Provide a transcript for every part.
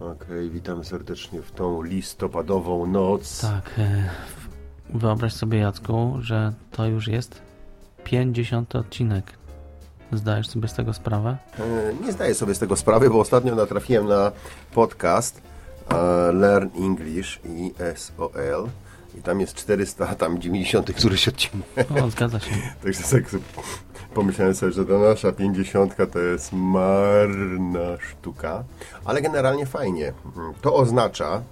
Okej, witam serdecznie w tą listopadową noc. Tak. e, Wyobraź sobie, Jacku, że to już jest 50 odcinek. Zdajesz sobie z tego sprawę? E, Nie zdaję sobie z tego sprawy, bo ostatnio natrafiłem na podcast e, Learn English i SOL i tam jest 400, tam 90 któryś odcinek. O, zgadza się. Także tak pomyślałem sobie, że ta nasza 50 to jest marna sztuka, ale generalnie fajnie. To oznacza,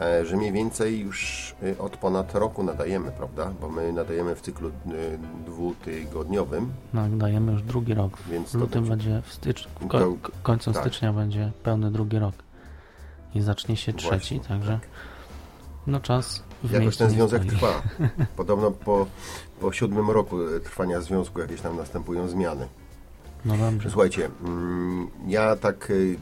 e, że mniej więcej już e, od ponad roku nadajemy, prawda? Bo my nadajemy w cyklu e, dwutygodniowym. No, dajemy już drugi rok. Więc W lutym będzie- będzie, w, stycz... w To- ko... końcu tak. stycznia będzie pełny drugi rok. I zacznie się trzeci, Właśnie, także no czas Jakoś ten związek trwa. Podobno po, po siódmym roku e, trwania związku jakieś tam następują zmiany. No dobrze. Słuchajcie, mm, ja tak y,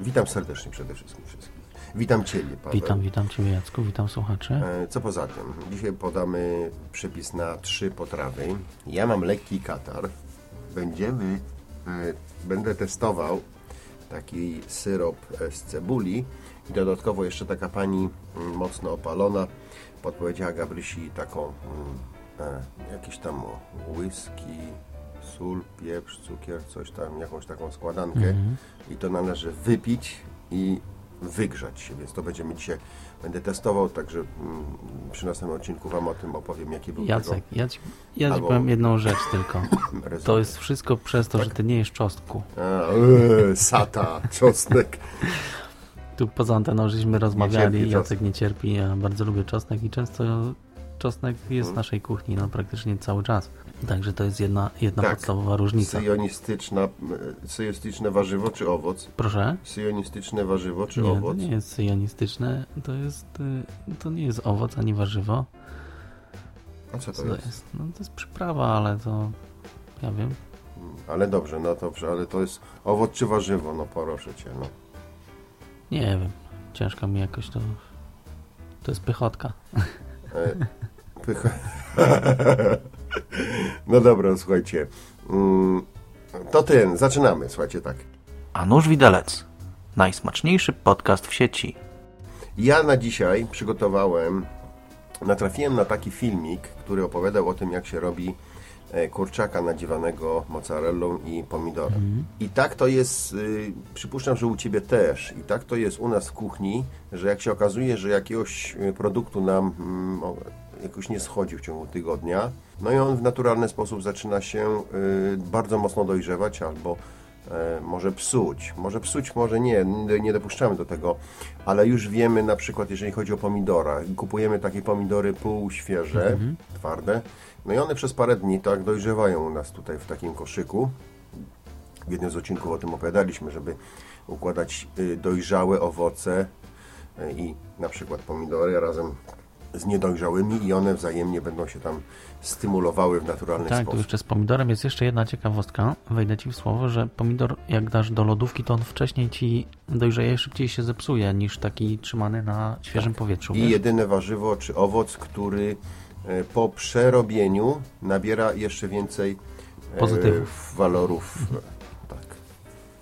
witam serdecznie przede wszystkim wszystkich. Witam Ciebie, Paweł. Witam, witam Ciebie Jacku, witam słuchaczy. E, Co poza tym? Dzisiaj podamy przepis na trzy potrawy. Ja mam lekki katar. Będziemy, e, będę testował taki syrop e, z cebuli i dodatkowo jeszcze taka pani mm, mocno opalona podpowiedziała Gabrysi taką mm, e, jakiś tam whisky, sól, pieprz, cukier, coś tam, jakąś taką składankę i to należy wypić i wygrzać się, więc to będziemy dzisiaj, będę testował, także mm, przy następnym odcinku Wam o tym opowiem, jaki był Jacek, ja ci, ja ci Albo- powiem jedną rzecz tylko. tego. To jest wszystko przez to, Tak. że ty nie jesz czosnku. A, e, sata, czosnek. Tu poza anteną żeśmy rozmawiali, cierpi Jacek nie cierpi, ja bardzo lubię czosnek i często czosnek jest w naszej kuchni, no praktycznie cały czas. Także to jest jedna, jedna Tak. podstawowa różnica. Syjonistyczna, e, syjonistyczne warzywo czy owoc? Proszę? Syjonistyczne warzywo czy Nie, owoc? nie jest syjonistyczne, to jest, y, to nie jest owoc ani warzywo. A co to Co jest? jest? No to jest przyprawa, ale to ja wiem. Ale dobrze, no dobrze, ale to jest owoc czy warzywo? No proszę Cię, no. Nie wiem. Ciężko mi jakoś to... To jest pychotka. E, Pycha. No dobra, słuchajcie. Mm, To ten, zaczynamy, słuchajcie, tak. A nóż widelec. Najsmaczniejszy podcast w sieci. Ja na dzisiaj przygotowałem, natrafiłem na taki filmik, który opowiadał o tym, jak się robi kurczaka nadziewanego mozzarellą i pomidorem. I tak to jest, y, przypuszczam, że u Ciebie też. I tak to jest u nas w kuchni, że jak się okazuje, że jakiegoś y, produktu nam mm, jakoś nie schodzi w ciągu tygodnia, no i on w naturalny sposób zaczyna się y, bardzo mocno dojrzewać albo e, może psuć. Może psuć, może nie, nie, dopuszczamy do tego, ale już wiemy na przykład, jeżeli chodzi o pomidora, kupujemy takie pomidory półświeże, twarde, no i one przez parę dni tak dojrzewają u nas tutaj w takim koszyku. W jednym z odcinków o tym opowiadaliśmy, żeby układać y, dojrzałe owoce y, i na przykład pomidory razem z niedojrzałymi i one wzajemnie będą się tam stymulowały w naturalny Tak, tu sposób. jeszcze z pomidorem jest jeszcze jedna ciekawostka. Wejdę Ci w słowo, że pomidor jak dasz do lodówki, to on wcześniej Ci dojrzeje szybciej się zepsuje niż taki trzymany na świeżym powietrzu. I wiesz? jedyne warzywo czy owoc, który e, po przerobieniu nabiera jeszcze więcej e, Pozytywów. walorów. Tak.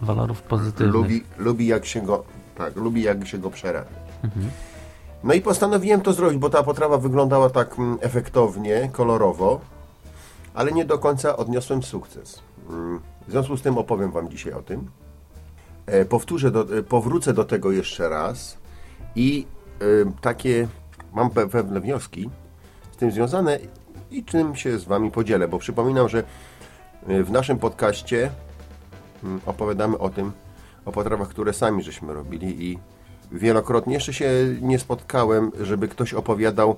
Walorów pozytywnych. Lubi, lubi jak się go tak, lubi jak się go przerabia. Mhm. No i postanowiłem to zrobić, bo ta potrawa wyglądała tak mm, efektownie, kolorowo, ale nie do końca odniosłem sukces. Mm, W związku z tym opowiem Wam dzisiaj o tym. E, Powtórzę, do, e, powrócę do tego jeszcze raz i e, takie mam pe- pewne wnioski z tym związane i czym się z Wami podzielę, bo przypominam, że w naszym podcaście mm, opowiadamy o tym, o potrawach, które sami żeśmy robili i wielokrotnie jeszcze się nie spotkałem, żeby ktoś opowiadał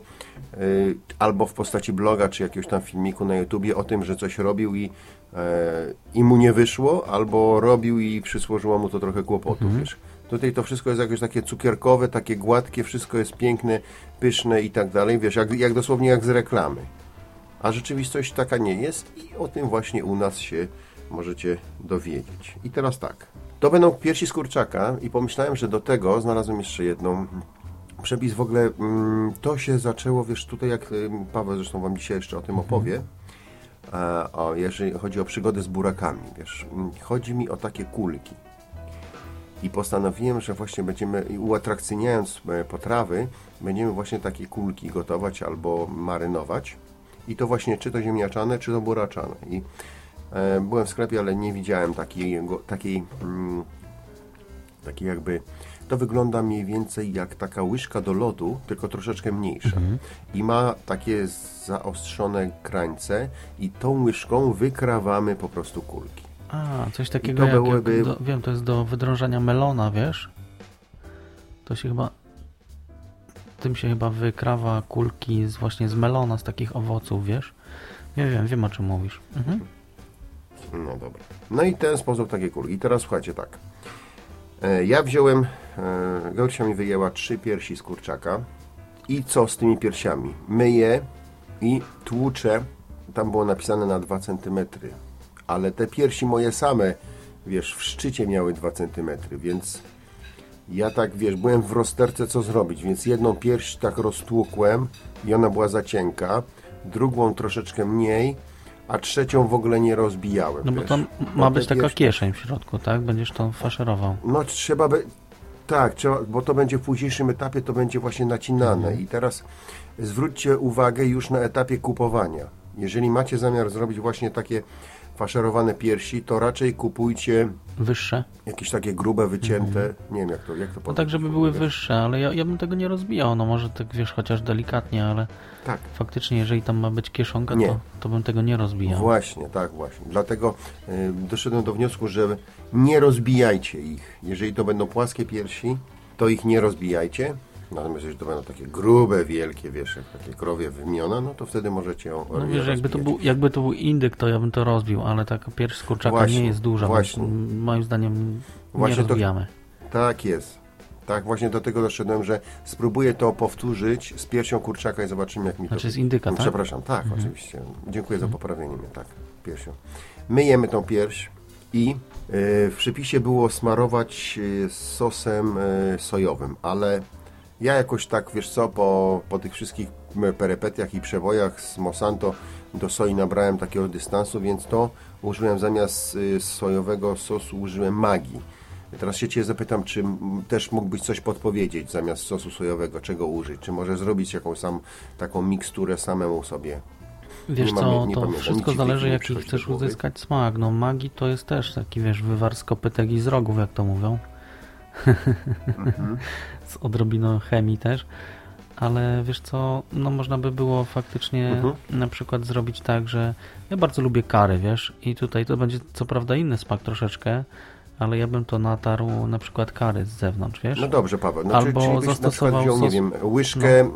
y, albo w postaci bloga, czy jakiegoś tam filmiku na YouTubie o tym, że coś robił i, e, i mu nie wyszło, albo robił i przysłożyło mu to trochę kłopotów, wiesz. Tutaj to wszystko jest jakoś takie cukierkowe, takie gładkie, wszystko jest piękne, pyszne i tak dalej. Wiesz, jak, jak dosłownie jak z reklamy. A rzeczywistość taka nie jest i o tym właśnie u nas się możecie dowiedzieć. I teraz tak. To będą piersi z kurczaka i pomyślałem, że do tego znalazłem jeszcze jedną przepis w ogóle. Mm, to się zaczęło, wiesz, tutaj jak ym, Paweł zresztą Wam dzisiaj jeszcze o tym opowie. A, o, jeżeli chodzi o przygody z burakami, wiesz, mm, chodzi mi o takie kulki. I postanowiłem, że właśnie będziemy, uatrakcyjniając e, potrawy, będziemy właśnie takie kulki gotować albo marynować. I to właśnie czy to ziemniaczane, czy to buraczane. I byłem w sklepie, ale nie widziałem takiej, takiej, mm, takiej jakby... To wygląda mniej więcej jak taka łyżka do lodu, tylko troszeczkę mniejsza. I ma takie zaostrzone krańce i tą łyżką wykrawamy po prostu kulki. A, coś takiego to jak, byłyby- jak do, wiem, to jest do wydrążania melona, wiesz? To się chyba tym się chyba wykrawa kulki z właśnie z melona, z takich owoców, wiesz? Nie wiem, wiem o czym mówisz. Mhm. No dobra. No i ten sposób takie kulki. I teraz słuchajcie tak. E, Ja wziąłem, e, Gaurysia mi wyjęła trzy piersi z kurczaka. I co z tymi piersiami? Myję i tłuczę. Tam było napisane na 2 cm. Ale te piersi moje same, wiesz, w szczycie miały 2 cm, więc ja tak, wiesz, byłem w rozterce co zrobić, więc jedną pierś tak roztłukłem i ona była za cienka, drugą troszeczkę mniej, a trzecią w ogóle nie rozbijałem. No bo wiesz. to Bo ma być taka kieszeń w środku, tak? Będziesz to faszerował. No trzeba by... Tak, trzeba, bo to będzie w późniejszym etapie, to będzie właśnie nacinane. Mhm. I teraz zwróćcie uwagę już na etapie kupowania. Jeżeli macie zamiar zrobić właśnie takie faszerowane piersi, to raczej kupujcie Wyższe. jakieś takie grube, wycięte, nie wiem jak to, jak to No powiedzieć tak, żeby były wyższe, ale ja, ja bym tego nie rozbijał. No może tak wiesz, chociaż delikatnie, ale Tak. faktycznie, jeżeli tam ma być kieszonka, Nie. to, to bym tego nie rozbijał. Właśnie, tak właśnie. Dlatego y, doszedłem do wniosku, że nie rozbijajcie ich. Jeżeli to będą płaskie piersi, to ich nie rozbijajcie. Natomiast jeżeli to będą takie grube, wielkie, wiesz, jak takie krowie wymiona, no to wtedy możecie ją No wiesz, jakby to, był, jakby to był indyk, to ja bym to rozbił, ale taka pierś z kurczaka Właśnie, nie jest duża, właśnie. moim zdaniem Właśnie nie to- rozbijamy. Tak jest. Tak, właśnie do tego doszedłem, że spróbuję to powtórzyć z piersią kurczaka i zobaczymy, jak mi Znaczy to... z indyka, tak? Przepraszam, tak, oczywiście. Dziękuję za poprawienie mnie, tak, piersią. Myjemy tą pierś i e, w przepisie było smarować e, sosem e, sojowym, ale ja jakoś tak, wiesz co, po, po tych wszystkich m, perepetiach i przebojach z Monsanto do soi nabrałem takiego dystansu, więc to użyłem zamiast e, sojowego sosu, użyłem magii. Teraz się Cię zapytam, czy też mógłbyś coś podpowiedzieć zamiast sosu sojowego, czego użyć? Czy może zrobić jakąś sam, taką miksturę samemu sobie? Wiesz nie mam- co, nie to pamiętam, wszystko nic zależy jaki chcesz uzyskać smak. No magii to jest też taki, wiesz, wywar z kopytek i z rogów, jak to mówią. Mhm. z odrobiną chemii też. Ale wiesz co, no można by było faktycznie Mhm. na przykład zrobić tak, że ja bardzo lubię kary, wiesz, i tutaj to będzie co prawda inny smak troszeczkę, ale ja bym to natarł na przykład kary z zewnątrz, wiesz? No dobrze, Paweł. No, Albo czy, czyli byś na przykład zastosował wziął, nie sos- wiem, łyżkę,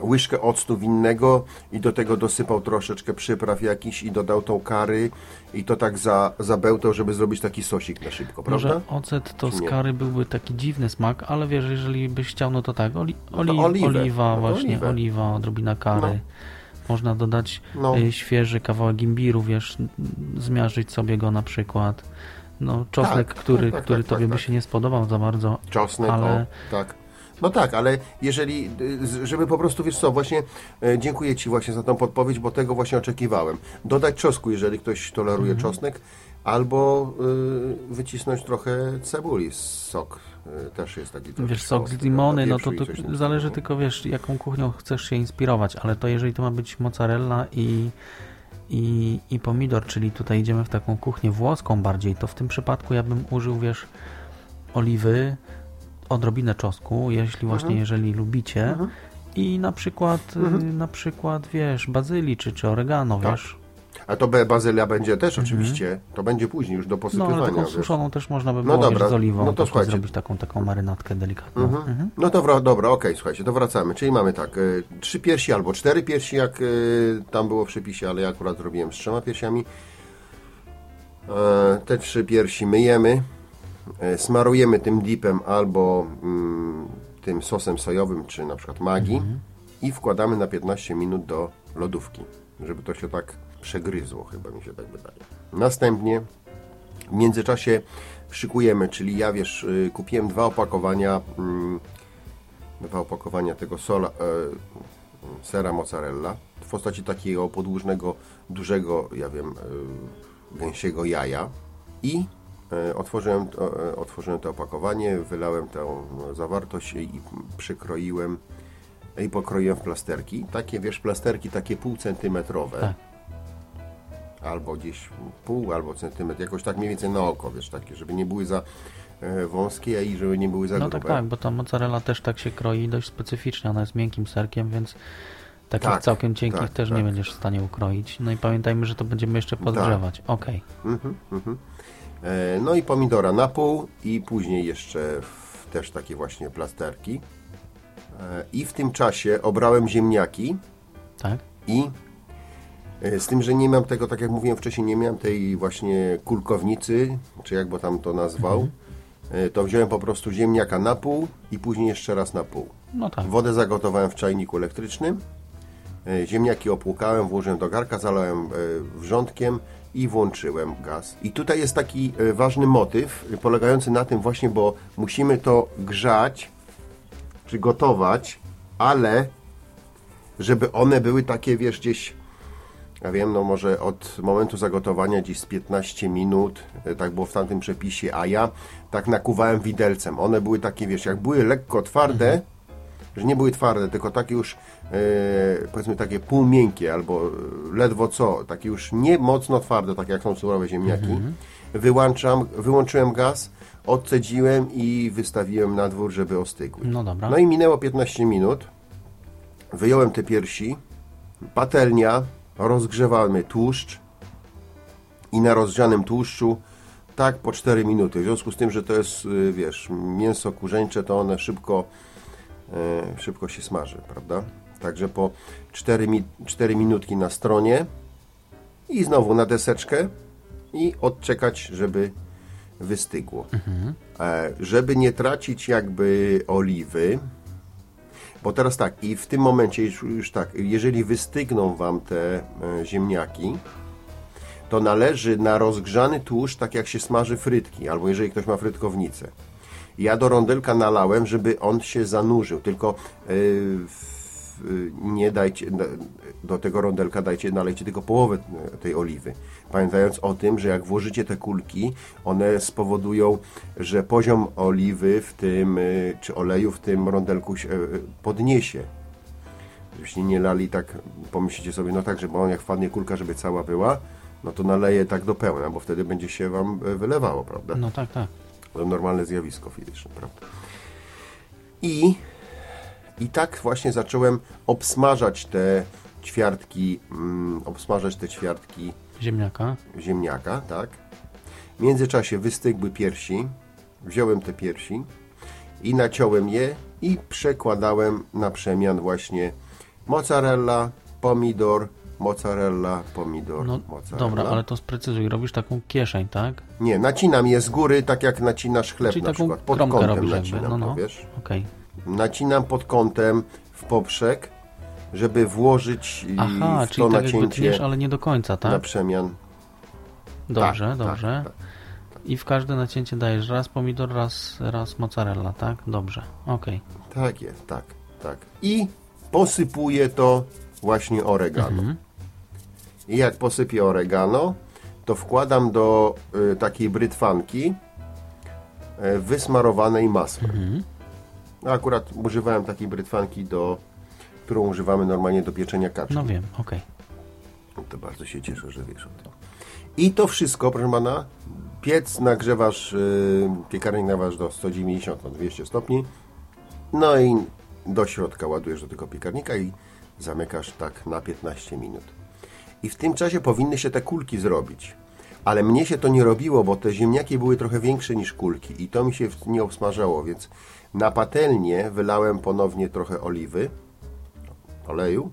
łyżkę octu winnego i do tego dosypał troszeczkę przypraw jakiś i dodał tą kary i to tak za, zabełtał, żeby zrobić taki sosik na szybko, prawda? Może ocet to z kary byłby taki dziwny smak, ale wiesz, jeżeli byś chciał, no to tak, oli, No to oli, oliwa No właśnie, oliwę. oliwa, odrobina kary. No. Można dodać No. y, świeży kawałek imbiru, wiesz, zmiażdżyć sobie go na przykład. No, czosnek, Tak, który, tak, tak, który tak, tobie tak, by tak. się nie spodobał za bardzo. Czosnek, Ale- o, tak. No tak, ale jeżeli, y, żeby po prostu, wiesz co, właśnie e, dziękuję Ci właśnie za tą podpowiedź, bo tego właśnie oczekiwałem. Dodać czosnku, jeżeli ktoś toleruje Mhm. czosnek, albo y, wycisnąć trochę cebuli, sok y, też jest taki Wiesz, sok z limony, no to, to zależy tylko, wiesz, jaką kuchnią chcesz się inspirować, ale to jeżeli to ma być mozzarella i, i, i pomidor, czyli tutaj idziemy w taką kuchnię włoską bardziej, to w tym przypadku ja bym użył, wiesz, oliwy, odrobinę czosnku, jeśli właśnie, Mhm. jeżeli lubicie i na przykład, y, na przykład, wiesz, bazylii czy, czy oregano, Tak. wiesz. A to bazylia będzie też oczywiście, to będzie później już do Mhm. No, posypywania. ale taką suszoną też można by No było, dobra, wiesz, z oliwą no to słuchajcie. zrobić taką, taką marynatkę delikatną. Mhm. Mhm. No to wra- dobra, okej, słuchajcie, to wracamy. Czyli mamy tak, y, trzy piersi albo cztery piersi, jak y, tam było w przepisie, ale ja akurat zrobiłem z trzema piersiami. E, te trzy piersi myjemy. E, smarujemy tym dipem albo mm, tym sosem sojowym, czy na przykład Magi i wkładamy na 15 minut do lodówki, żeby to się tak przegryzło, chyba mi się tak wydaje. Następnie w międzyczasie szykujemy, czyli ja wiesz, y, kupiłem dwa opakowania, mm, dwa opakowania tego sola, e, sera mozzarella w postaci takiego podłużnego, dużego, ja wiem, e, gęsiego jaja i otworzyłem, to, e, otworzyłem to opakowanie, wylałem tę zawartość i przykroiłem i pokroiłem w plasterki. Takie, wiesz, plasterki takie półcentymetrowe. Tak. Albo gdzieś pół, albo centymetr, jakoś tak mniej więcej na oko, wiesz, takie, żeby nie były za e, wąskie i żeby nie były za No grube. tak, tak, bo ta mozzarella też tak się kroi dość specyficznie. Ona jest miękkim serkiem, więc takich Tak, całkiem cienkich tak, też tak. nie będziesz w stanie ukroić. No i pamiętajmy, że to będziemy jeszcze podgrzewać. Okej. Mhm, mhm. E, No i pomidora na pół i później jeszcze też takie właśnie plasterki. E, I w tym czasie obrałem ziemniaki Tak? i e, z tym, że nie mam tego, tak jak mówiłem wcześniej, nie miałem tej właśnie kulkownicy, czy jak bo tam to nazwał, e, to wziąłem po prostu ziemniaka na pół i później jeszcze raz na pół. No tak. Wodę zagotowałem w czajniku elektrycznym. Ziemniaki opłukałem, włożyłem do garka, zalałem wrzątkiem i włączyłem gaz. I tutaj jest taki e, ważny motyw, e, polegający na tym właśnie, bo musimy to grzać, czy gotować, ale żeby one były takie, wiesz, gdzieś, ja wiem, no może od momentu zagotowania gdzieś z 15 minut, e, tak było w tamtym przepisie, a ja tak nakuwałem widelcem. One były takie, wiesz, jak były lekko twarde, że nie były twarde, tylko takie już e, powiedzmy takie półmiękkie albo ledwo co, takie już nie mocno twarde, tak jak są surowe ziemniaki. Wyłączam, wyłączyłem gaz, odcedziłem i wystawiłem na dwór, żeby ostygły. No dobra. No i minęło 15 minut. Wyjąłem te piersi, patelnia, rozgrzewamy tłuszcz i na rozgrzanym tłuszczu tak po 4 minuty. W związku z tym, że to jest, y, wiesz, mięso kurzeńcze, to one szybko, szybko się smaży, prawda? Także po 4, mi 4 minutki na stronie i znowu na deseczkę i odczekać, żeby wystygło. E, żeby nie tracić jakby oliwy, bo teraz tak, i w tym momencie już, już tak, jeżeli wystygną Wam te e, ziemniaki, to należy na rozgrzany tłuszcz, tak jak się smaży frytki, albo jeżeli ktoś ma frytkownicę. Ja do rondelka nalałem, żeby on się zanurzył, tylko w- yy, nie dajcie, do tego rondelka dajcie, nalejcie tylko połowę e, tej oliwy. Pamiętając o tym, że jak włożycie te kulki, one spowodują, że poziom oliwy w tym, czy oleju w tym rondelku się podniesie. Żebyście nie lali tak, pomyślicie sobie, no tak, żeby on jak wpadnie kulka, żeby cała była, no to naleje tak do pełna, bo wtedy będzie się Wam e, wylewało, prawda? No tak, tak. Normalne zjawisko fizyczne, prawda? I, I tak właśnie zacząłem obsmażać te ćwiartki, mm, obsmażać te ćwiartki Ziemniaka. ziemniaka, tak? W międzyczasie wystygły piersi, wziąłem te piersi i naciąłem je i przekładałem na przemian właśnie mozzarella, pomidor, mozzarella, pomidor, No mozzarella. dobra, ale to sprecyzuj. Robisz taką kieszeń, tak? Nie, nacinam je z góry, tak jak nacinasz chleb Czyli na taką przykład. Pod kątem robisz nacinam jakby. No, to, no. wiesz? Okej. Nacinam pod kątem w poprzek, żeby włożyć Aha, w czyli to tak nacięcie tniesz, ale nie do końca, na tak? przemian. Dobrze, tak, dobrze. tak, I w każde nacięcie dajesz raz pomidor, raz, raz mozzarella, tak? Dobrze, okej. Tak jest, tak, tak. I posypuję to właśnie oregano. Mhm. I jak posypię oregano, to wkładam do y, takiej brytwanki y, wysmarowanej masłem. Mhm. No, Akurat używałem takiej brytwanki, do, którą używamy normalnie do pieczenia kaczki. No wiem, okej. To bardzo się cieszę, że wiesz o tym. I to wszystko, proszę pana, piec nagrzewasz, yy, piekarnik nagrzewasz do 190 na 200 stopni. No i do środka ładujesz do tego piekarnika i zamykasz tak na 15 minut. I w tym czasie powinny się te kulki zrobić. Ale mnie się to nie robiło, bo te ziemniaki były trochę większe niż kulki i to mi się nie obsmażało, więc na patelnię wylałem ponownie trochę oliwy, oleju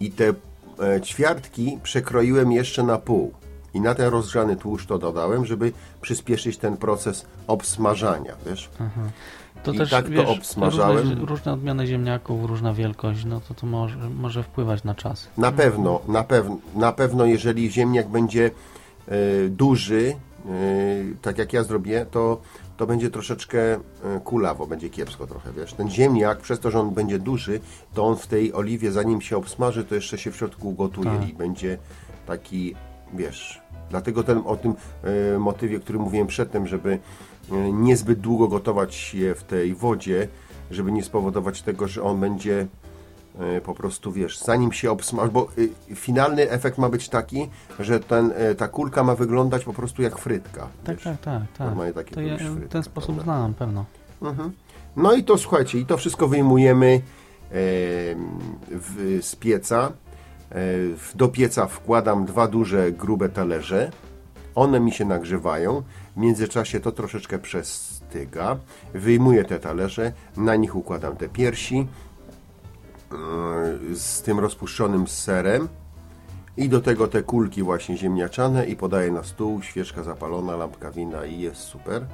i te e, ćwiartki przekroiłem jeszcze na pół. I na ten rozgrzany tłuszcz to dodałem, żeby przyspieszyć ten proces obsmażania, wiesz? To I też, tak to wiesz, obsmażałem. Różne, różne odmiany ziemniaków, różna wielkość, no to to może, może wpływać na czas. Na pewno, na, pew, na pewno, jeżeli ziemniak będzie e, duży, e, tak jak ja zrobię, to, to będzie troszeczkę e, kulawo, będzie kiepsko trochę, wiesz. Ten ziemniak, przez to, że on będzie duży, to on w tej oliwie, zanim się obsmaży, to jeszcze się w środku ugotuje Tak. i będzie taki, wiesz... Dlatego ten, o tym motywie, który mówiłem przedtem, żeby niezbyt długo gotować je w tej wodzie, żeby nie spowodować tego, że on będzie E, po prostu wiesz, zanim się obsmaży, bo y, finalny efekt ma być taki, że ten, e, ta kulka ma wyglądać po prostu jak frytka. Tak, wiesz. tak, tak. tak. Normalnie takie To ja frytki, ten sposób prawda? znam, pewno. Mhm. No i to słuchajcie, i to wszystko wyjmujemy e, w, z pieca. E, do pieca wkładam dwa duże, grube talerze. One mi się nagrzewają. W międzyczasie to troszeczkę przestyga. Wyjmuję te talerze, na nich układam te piersi e, z tym rozpuszczonym serem. I do tego te kulki właśnie ziemniaczane i podaję na stół, świeczka zapalona, lampka wina i jest super.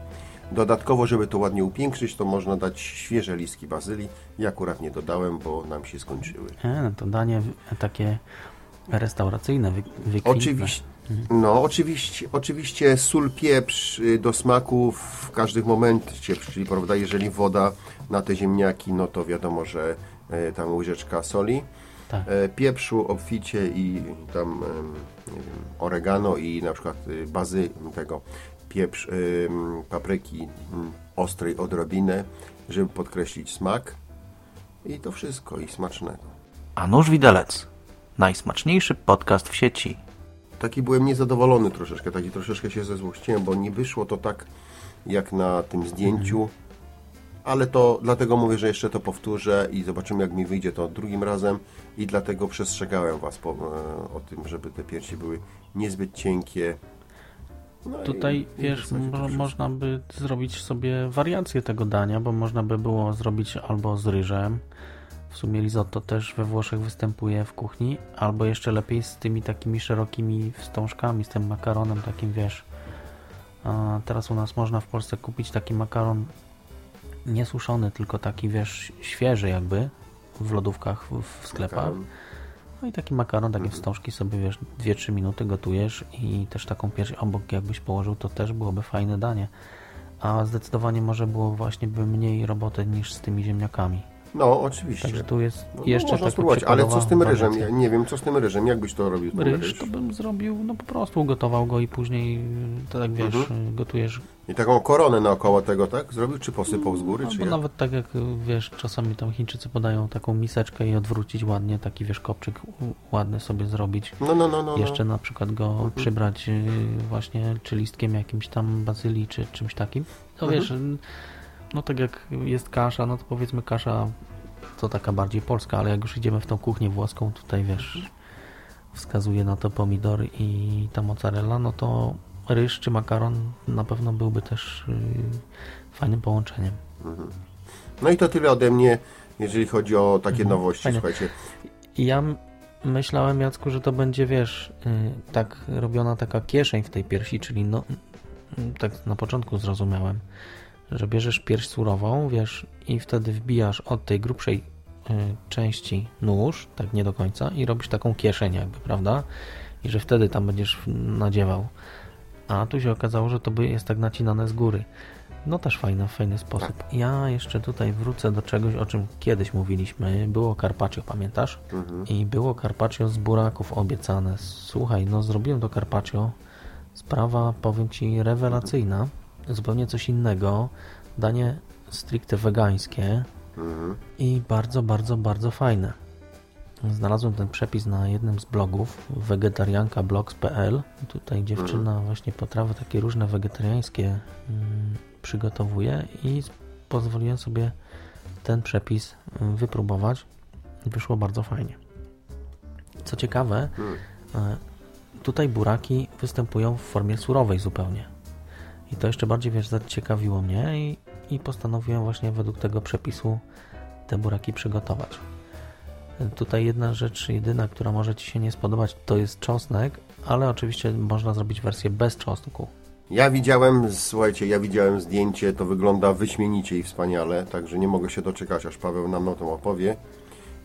Dodatkowo, żeby to ładnie upiększyć, to można dać świeże listki bazylii. Ja akurat nie dodałem, bo nam się skończyły. E, no to danie takie restauracyjne, wy, wykwintne. Oczywiście, no, oczywiście, oczywiście sól, pieprz y, do smaku w każdym momencie, czyli prawda, jeżeli woda na te ziemniaki, no to wiadomo, że e, tam łyżeczka soli, Tak. e, pieprzu obficie i tam wiem, oregano i na przykład y, bazy tego pieprz, papryki ostrej odrobinę, żeby podkreślić smak i to wszystko i smacznego. A nóż widelec. Najsmaczniejszy podcast w sieci. Taki byłem niezadowolony troszeczkę, taki troszeczkę się zezłościłem, bo nie wyszło to tak jak na tym zdjęciu, ale to dlatego mówię, że jeszcze to powtórzę i zobaczymy jak mi wyjdzie to drugim razem. I dlatego przestrzegałem Was po, e, o tym, żeby te piersi były niezbyt cienkie. No i- Tutaj, i wiesz, to mo można by zrobić sobie wariację tego dania, bo można by było zrobić albo z ryżem, w sumie risotto też we Włoszech występuje w kuchni, albo jeszcze lepiej z tymi takimi szerokimi wstążkami, z tym makaronem takim, wiesz. Teraz u nas można w Polsce kupić taki makaron niesuszony, tylko taki, wiesz, świeży jakby w lodówkach, w, sklepach. No i taki makaron, takie Mhm. wstążki sobie, wiesz, 2-3 minuty gotujesz i też taką pierś obok jakbyś położył, to też byłoby fajne danie. A zdecydowanie może było właśnie by mniej roboty niż z tymi ziemniakami. No, oczywiście. Także tu jest No, jeszcze można taka spróbować, ale co z tym ryżem? Ja nie wiem, co z tym ryżem, jak byś to robił? Ryż ryż? to bym zrobił, no po prostu ugotował go i później, y, to tak wiesz, Mhm. gotujesz I taką koronę naokoło tego, tak? Zrobił, czy posypał z góry, czy Albo jak? nawet tak jak y, wiesz, czasami tam Chińczycy podają taką miseczkę i odwrócić ładnie, taki wiesz, kopczyk ładny sobie zrobić. No, no, no, no. no. Jeszcze na przykład go przybrać y, właśnie czy listkiem jakimś tam bazylii, czy czymś takim. To Mhm. wiesz, no tak jak jest kasza, no to powiedzmy kasza to taka bardziej polska, ale jak już idziemy w tą kuchnię włoską, tutaj wiesz, wskazuje na to pomidor i ta mozzarella, no to ryż czy makaron na pewno byłby też y, fajnym połączeniem. No i to tyle ode mnie, jeżeli chodzi o takie Mhm, nowości, fajnie. słuchajcie. Ja myślałem, Jacku, że to będzie, wiesz, y, tak robiona taka kieszeń w tej piersi, czyli no, y, tak na początku zrozumiałem, że bierzesz pierś surową, wiesz, i wtedy wbijasz od tej grubszej y, części nóż, tak nie do końca, i robisz taką kieszeń jakby, prawda? I że wtedy tam będziesz nadziewał. A tu się okazało, że to by jest tak nacinane z góry. No też fajny, fajny sposób. Ja jeszcze tutaj wrócę do czegoś, o czym kiedyś mówiliśmy. Było carpaccio, pamiętasz? I było carpaccio z buraków obiecane. Słuchaj, no zrobiłem to carpaccio. Sprawa, powiem Ci, rewelacyjna. Zupełnie coś innego. Danie stricte wegańskie Mhm. i bardzo, bardzo, bardzo fajne. Znalazłem ten przepis na jednym z blogów wegetariankablogs.pl. Tutaj dziewczyna właśnie potrawy takie różne wegetariańskie mm, przygotowuje i pozwoliłem sobie ten przepis mm, wypróbować. Wyszło bardzo fajnie. Co ciekawe, e, tutaj buraki występują w formie surowej zupełnie. I to jeszcze bardziej, wiesz, zaciekawiło mnie i, i postanowiłem właśnie według tego przepisu te buraki przygotować. Tutaj jedna rzecz, jedyna, która może Ci się nie spodobać, to jest czosnek, ale oczywiście można zrobić wersję bez czosnku. Ja widziałem, słuchajcie, ja widziałem zdjęcie, to wygląda wyśmienicie i wspaniale, także nie mogę się doczekać, aż Paweł nam o tym opowie.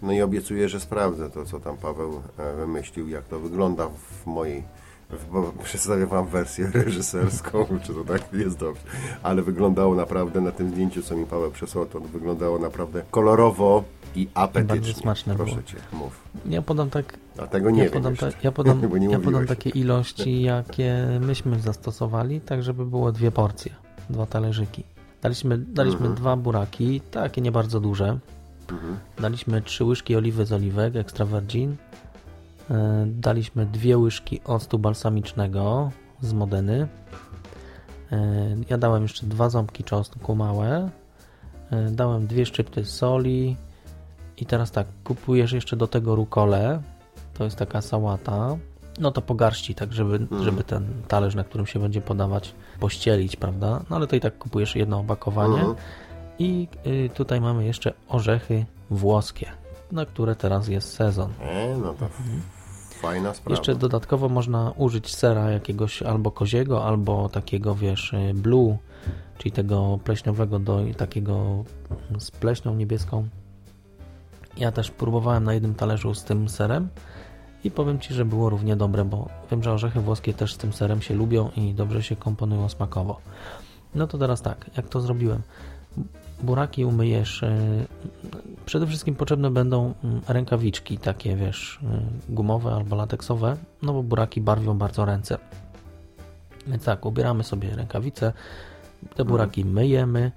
No i obiecuję, że sprawdzę to, co tam Paweł e, wymyślił, jak to wygląda w mojej, bo przedstawię Wam wersję reżyserską, czy to tak jest dobrze, ale wyglądało naprawdę na tym zdjęciu, co mi Paweł przesłał, to wyglądało naprawdę kolorowo i apetycznie. Bardzo smaczne Proszę było. Cię, mów. Ja podam tak A tego nie ja wiem podam, ta, ja podam, ja podam takie ilości, jakie myśmy zastosowali, tak żeby było dwie porcje, dwa talerzyki. Daliśmy, daliśmy Mhm. dwa buraki, takie nie bardzo duże. Daliśmy trzy łyżki oliwy z oliwek, extra virgin. E, Daliśmy dwie łyżki octu balsamicznego z Modeny. E, Ja dałem jeszcze dwa ząbki czosnku małe. E, Dałem dwie szczypty soli. I teraz tak, kupujesz jeszcze do tego rukolę. To jest taka sałata. No to po garści, tak żeby, żeby ten talerz, na którym się będzie podawać, pościelić, prawda? No ale to i tak kupujesz jedno opakowanie. Mhm. I y, tutaj mamy jeszcze orzechy włoskie, na które teraz jest sezon. E, no to fajna sprawa. Jeszcze dodatkowo można użyć sera jakiegoś albo koziego, albo takiego, wiesz, blue, czyli tego pleśniowego do takiego z pleśnią niebieską. Ja też próbowałem na jednym talerzu z tym serem i powiem Ci, że było równie dobre, bo wiem, że orzechy włoskie też z tym serem się lubią i dobrze się komponują smakowo. No to teraz tak, jak to zrobiłem? Buraki umyjesz. y, Przede wszystkim potrzebne będą mm, rękawiczki, takie wiesz, y, gumowe albo lateksowe, no bo buraki barwią bardzo ręce. Więc tak, ubieramy sobie rękawice, te buraki myjemy,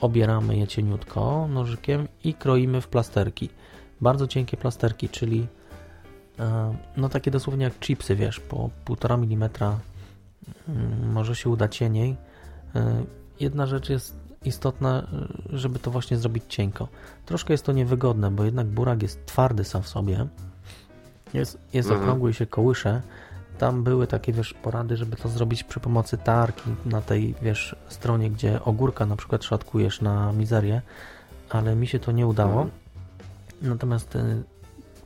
obieramy je cieniutko nożykiem i kroimy w plasterki. Bardzo cienkie plasterki, czyli e, no takie dosłownie jak chipsy, wiesz, po 1,5 mm może się uda cieniej. E, Jedna rzecz jest istotna, e, żeby to właśnie zrobić cienko. Troszkę jest to niewygodne, bo jednak burak jest twardy sam w sobie. Jest, jest Mhm. okrągły i się kołysze. Tam były takie, wiesz, porady, żeby to zrobić przy pomocy tarki na tej, wiesz, stronie, gdzie ogórka na przykład szatkujesz na mizerię, ale mi się to nie udało. Natomiast y,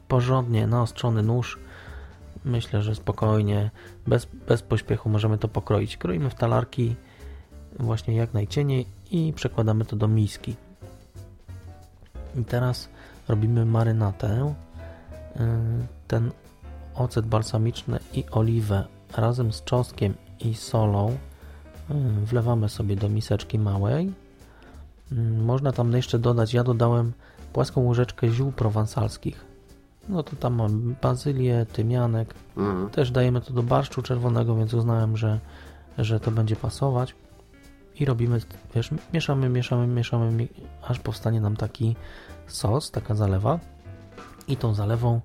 porządnie naostrzony nóż, myślę, że spokojnie, bez, bez pośpiechu możemy to pokroić. Kroimy w talarki właśnie jak najcieniej i przekładamy to do miski. I teraz robimy marynatę. Y, Ten ocet balsamiczny i oliwę razem z czosnkiem i solą y, wlewamy sobie do miseczki małej. Y, Można tam jeszcze dodać, ja dodałem płaską łyżeczkę ziół prowansalskich. No to tam mam bazylię, tymianek. Mhm. Też dajemy to do barszczu czerwonego, więc uznałem, że, że to będzie pasować. I robimy, wiesz, mieszamy, mieszamy, mieszamy, mi- aż powstanie nam taki sos, taka zalewa. I tą zalewą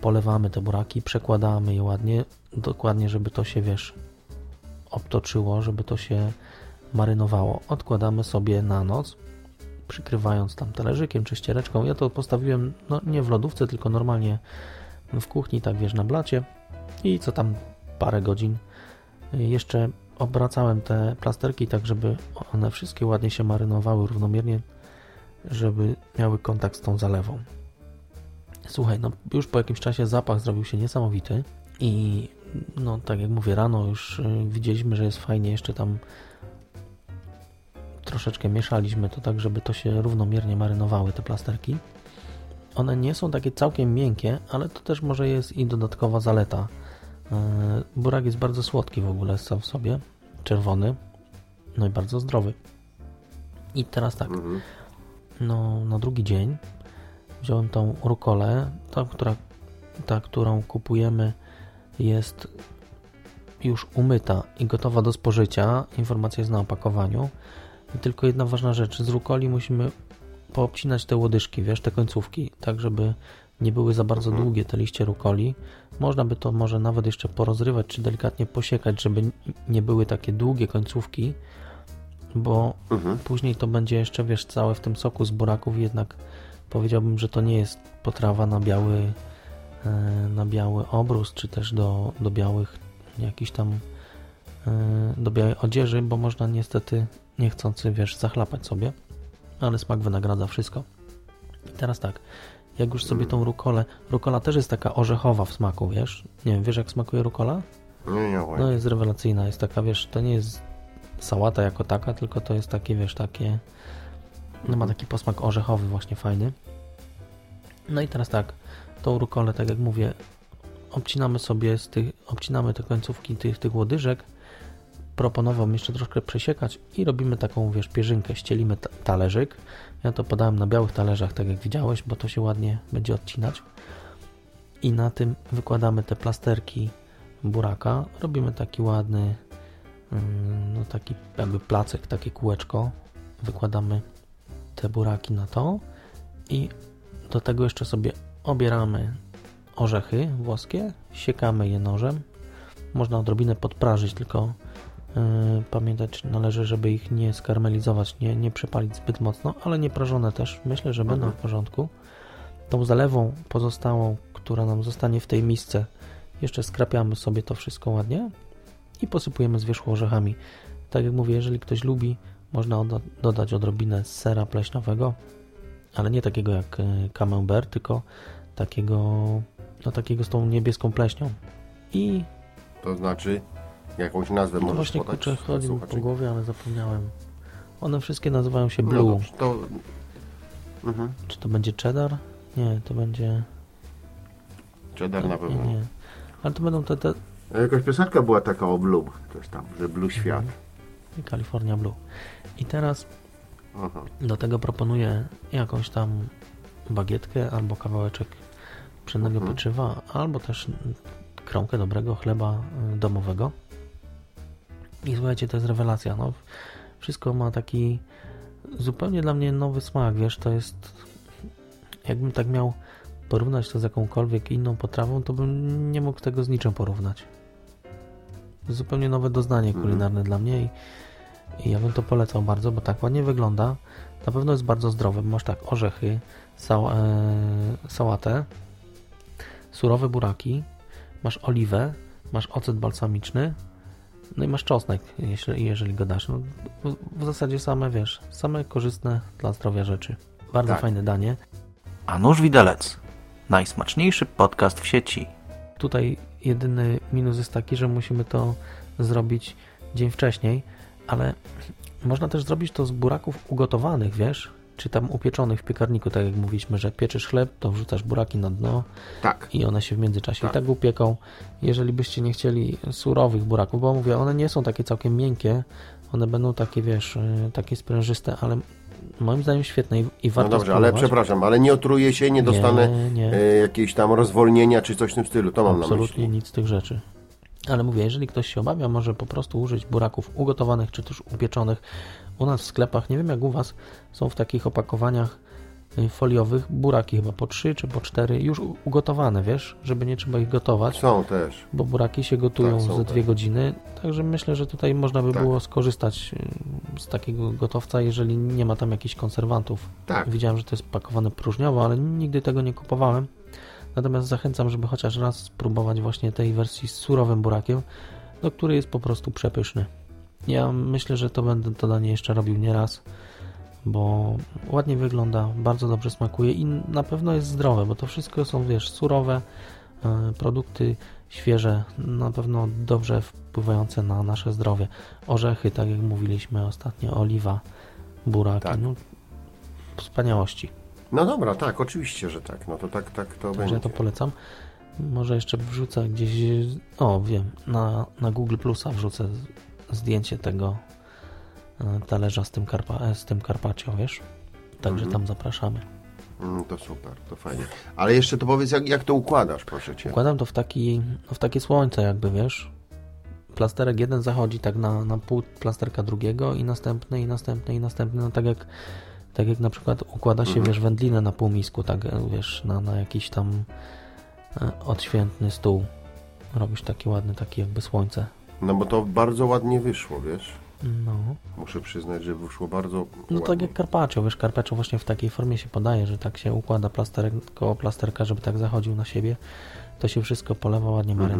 polewamy te buraki, przekładamy je ładnie, dokładnie, żeby to się, wiesz, obtoczyło, żeby to się marynowało. Odkładamy sobie na noc, przykrywając tam talerzykiem czy ściereczką. Ja to postawiłem no, nie w lodówce, tylko normalnie w kuchni, tak wiesz, na blacie i co tam parę godzin jeszcze obracałem te plasterki tak, żeby one wszystkie ładnie się marynowały równomiernie, żeby miały kontakt z tą zalewą. Słuchaj, no już po jakimś czasie zapach zrobił się niesamowity i no tak jak mówię, rano już y, widzieliśmy, że jest fajnie, jeszcze tam troszeczkę mieszaliśmy to tak, żeby to się równomiernie marynowały te plasterki. One nie są takie całkiem miękkie, ale to też może jest i dodatkowa zaleta. Yy, Burak jest bardzo słodki w ogóle sam w sobie, czerwony, no i bardzo zdrowy. I teraz tak, Mhm. no na drugi dzień wziąłem tą rukolę, ta, która, ta, którą kupujemy jest już umyta i gotowa do spożycia. Informacja jest na opakowaniu. I tylko jedna ważna rzecz. Z rukoli musimy poobcinać te łodyżki, wiesz, te końcówki, tak żeby nie były za bardzo długie te liście rukoli. Można by to może nawet jeszcze porozrywać, czy delikatnie posiekać, żeby nie były takie długie końcówki, bo Mhm. później to będzie jeszcze, wiesz, całe w tym soku z buraków, jednak powiedziałbym, że to nie jest potrawa na biały, e, na biały obrus, czy też do, do białych jakichś tam e, do białej odzieży, bo można niestety niechcący, wiesz, zachlapać sobie, ale smak wynagradza wszystko. I teraz tak, jak już sobie tą rukolę, rukola też jest taka orzechowa w smaku, wiesz? Nie wiem, wiesz jak smakuje rukola? Nie, nie, No jest rewelacyjna, jest taka, wiesz, to nie jest sałata jako taka, tylko to jest takie, wiesz, takie, no ma taki posmak orzechowy właśnie fajny. No i teraz tak, tą rukolę, tak jak mówię, obcinamy sobie z tych, obcinamy te końcówki tych, tych łodyżek, proponowałbym jeszcze troszkę przesiekać i robimy taką, wiesz, pierzynkę, ścielimy ta- talerzyk. Ja to podałem na białych talerzach, tak jak widziałeś, bo to się ładnie będzie odcinać. I na tym wykładamy te plasterki buraka. Robimy taki ładny, mm, no taki jakby placek, takie kółeczko. Wykładamy te buraki na to i do tego jeszcze sobie obieramy orzechy włoskie, siekamy je nożem. Można odrobinę podprażyć, tylko pamiętać należy, żeby ich nie skarmelizować, nie, nie przepalić zbyt mocno, ale nie prażone też. Myślę, że będą w porządku. Tą zalewą pozostałą, która nam zostanie w tej misce, jeszcze skrapiamy sobie to wszystko ładnie i posypujemy z wierzchu orzechami. Tak jak mówię, jeżeli ktoś lubi, można oda- dodać odrobinę sera pleśniowego, ale nie takiego jak y, camembert, tylko takiego, no takiego z tą niebieską pleśnią. I To znaczy, jakąś nazwę no możesz właśnie podać? kurczę, chodzi mi po głowie, ale zapomniałem. One wszystkie nazywają się No Blue. dobrze, to... Mhm. Czy to będzie cheddar? Nie, to będzie... Cheddar na nie, pewno. nie. Ale to będą te, te Jakaś piosenka była taka o Blue, też tam, że Blue świat. California Blue. I teraz Aha. do tego proponuję jakąś tam bagietkę albo kawałeczek pszennego Mhm. pieczywa, albo też kromkę dobrego chleba y, domowego. I słuchajcie, to jest rewelacja. No, wszystko ma taki zupełnie dla mnie nowy smak, wiesz, to jest jakbym tak miał porównać to z jakąkolwiek inną potrawą, to bym nie mógł tego z niczym porównać. Zupełnie nowe doznanie Mhm. kulinarne dla mnie i, i ja bym to polecał bardzo, bo tak ładnie wygląda. Na pewno jest bardzo zdrowe. Masz tak orzechy, sał, e, sałatę, surowe buraki, masz oliwę, masz ocet balsamiczny, no i masz czosnek, jeśli, jeżeli go dasz. No, w, w zasadzie same, wiesz, same korzystne dla zdrowia rzeczy. Bardzo Tak. fajne danie. A nóż widelec. Najsmaczniejszy podcast w sieci. Tutaj jedyny minus jest taki, że musimy to zrobić dzień wcześniej, ale można też zrobić to z buraków ugotowanych, wiesz? Czy tam upieczonych w piekarniku, tak jak mówiliśmy, że pieczysz chleb, to wrzucasz buraki na dno Tak. i one się w międzyczasie Tak. i tak upieką. Jeżeli byście nie chcieli surowych buraków, bo mówię, one nie są takie całkiem miękkie, one będą takie, wiesz, y, takie sprężyste, ale moim zdaniem świetne i, i No warto dobrze, ale spróbować. przepraszam, ale nie otruję się, nie dostanę Nie, nie. e, jakiejś tam rozwolnienia czy coś w tym stylu. To mam na Absolutnie myśli. nic z tych rzeczy. Ale mówię, jeżeli ktoś się obawia, może po prostu użyć buraków ugotowanych czy też upieczonych. U nas w sklepach, nie wiem jak u Was, są w takich opakowaniach y, foliowych buraki chyba po 3 czy po 4 już ugotowane, wiesz, żeby nie trzeba ich gotować, Są też. bo buraki się gotują Tak, tak. dwie godziny, także myślę, że tutaj można by Tak. było skorzystać y, z takiego gotowca, jeżeli nie ma tam jakichś konserwantów. Tak. Widziałem, że to jest pakowane próżniowo, ale nigdy tego nie kupowałem. Natomiast zachęcam, żeby chociaż raz spróbować właśnie tej wersji z surowym burakiem, no, który jest po prostu przepyszny. Ja myślę, że to będę to danie jeszcze robił nieraz, bo ładnie wygląda, bardzo dobrze smakuje i na pewno jest zdrowe, bo to wszystko są, wiesz, surowe e, produkty, świeże, na pewno dobrze wpływające na nasze zdrowie. Orzechy, tak jak mówiliśmy ostatnio, oliwa, buraki, Tak. no wspaniałości. No dobra, tak, oczywiście, że tak. No to tak, tak to Także będzie. ja to polecam. Może jeszcze wrzucę gdzieś, o wiem, na, na Google Plusa wrzucę zdjęcie tego e, talerza z tym, karpa, e, z tym Carpaccio, wiesz? Także Mhm. tam zapraszamy. Mm, to super, to fajnie. Ale jeszcze to powiedz, jak, jak to układasz, proszę Cię. Układam to w, taki, w takie słońce jakby, wiesz? Plasterek jeden zachodzi tak na, na pół plasterka drugiego i następny, i następny, i następny. No tak jak, tak jak na przykład układa się, Mhm. wiesz, wędlinę na półmisku, tak, e, wiesz, na, na jakiś tam e, odświętny stół. Robisz taki ładny, taki jakby słońce. No bo to bardzo ładnie wyszło, wiesz. No, Muszę przyznać, że wyszło bardzo no ładnie. tak jak carpaccio, wiesz, carpaccio właśnie w takiej formie się podaje, że tak się układa plasterek koło plasterka, żeby tak zachodził na siebie. To się wszystko polewa ładnie Mhm.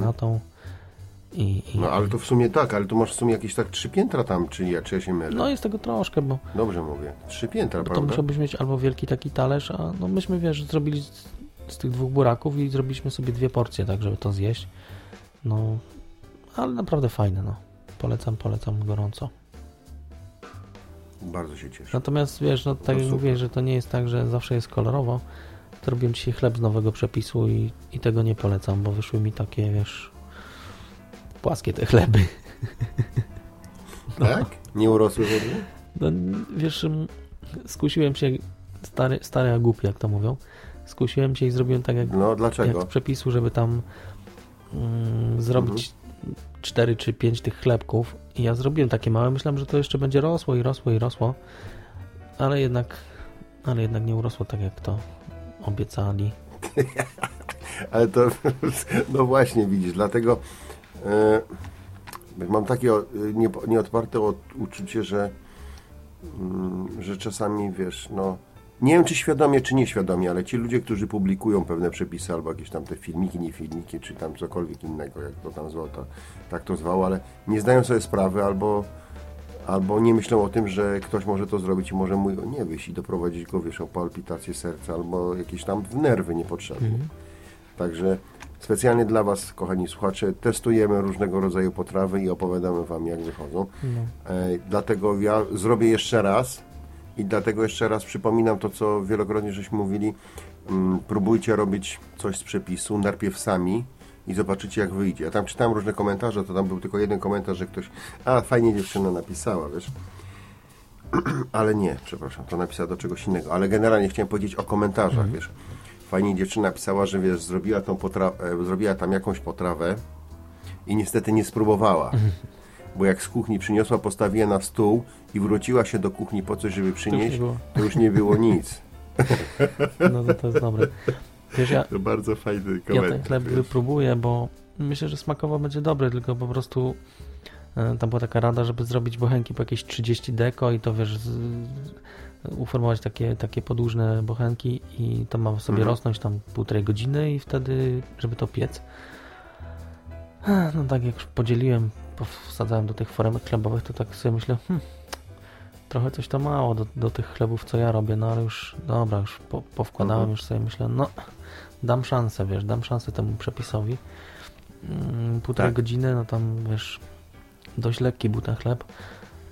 I, i, No ale to w sumie tak, ale tu masz w sumie jakieś tak trzy piętra tam, czy ja, czy ja się mylę? no jest tego troszkę, bo Dobrze mówię. Trzy piętra, Bo to prawda? musiałbyś mieć albo wielki taki talerz, a no myśmy, wiesz, zrobili z, z tych dwóch buraków i zrobiliśmy sobie dwie porcje, tak, żeby to zjeść. No, ale naprawdę fajne, no. Polecam, polecam gorąco. Bardzo się cieszę. Natomiast, wiesz, no tak No jak mówię, że to nie jest tak, że zawsze jest kolorowo, to robiłem dzisiaj chleb z nowego przepisu i, i tego nie polecam, bo wyszły mi takie, wiesz, płaskie te chleby. Tak? Nie urosły w ogóle? No, wiesz, skusiłem się, stary, stary a głupi, jak to mówią, skusiłem się i zrobiłem tak, jak No jak dlaczego? z przepisu, żeby tam mm, zrobić Mhm. 4 czy 5 tych chlebków. I ja zrobiłem takie małe, myślałem, że to jeszcze będzie rosło i rosło i rosło, ale jednak, ale jednak nie urosło tak, jak to obiecali. Ale to, no właśnie widzisz, dlatego mam takie o- nie, nieodparte od, uczucie, że, mm, że czasami wiesz, no nie wiem czy świadomie, czy nieświadomie, ale ci ludzie, którzy publikują pewne przepisy albo jakieś tam te filmiki, nie filmiki, czy tam cokolwiek innego, jak to tam zwał, to, tak to zwał, ale nie zdają sobie sprawy albo albo nie myślą o tym, że ktoś może to zrobić i może mu nie wyjść i doprowadzić go, wiesz, o palpitację serca albo jakieś tam nerwy niepotrzebne. Także specjalnie dla Was, kochani słuchacze, testujemy różnego rodzaju potrawy i opowiadamy Wam, jak wychodzą. E, dlatego ja zrobię jeszcze raz i dlatego jeszcze raz przypominam to, co wielokrotnie żeśmy mówili. Mm, próbujcie robić coś z przepisu, najpierw sami i zobaczycie, jak wyjdzie. Ja tam czytałem różne komentarze, to tam był tylko jeden komentarz, że ktoś, a fajnie dziewczyna napisała, wiesz. Ale nie, przepraszam, to napisała do czegoś innego. Ale generalnie chciałem powiedzieć o komentarzach, wiesz. Fajnie dziewczyna napisała, że wiesz, zrobiła, tą e, zrobiła tam jakąś potrawę i niestety nie spróbowała. Bo jak z kuchni przyniosła, postawiła na stół i wróciła się do kuchni po coś, żeby przynieść, było. to już nie było nic. No to, to jest dobre. Wiesz, ja, To bardzo fajny ja komentarz. ten chleb wiesz. wypróbuję, bo myślę, że smakowo będzie dobry, tylko po prostu e, tam była taka rada, żeby zrobić bochenki po jakieś 30 deko i to wiesz, z, uformować takie, takie podłużne bochenki i to ma sobie Mhm. rosnąć tam półtorej godziny i wtedy, żeby to piec. No tak jak już podzieliłem, wsadzałem do tych foremek chlebowych, to tak sobie myślę, hmm, trochę coś to mało do, do tych chlebów, co ja robię, no ale już, dobra, już po, powkładałem, Mhm. już sobie myślę, no dam szansę, wiesz, dam szansę temu przepisowi. Mm, Półtorej Tak. godziny, no tam, wiesz, dość lekki był ten chleb.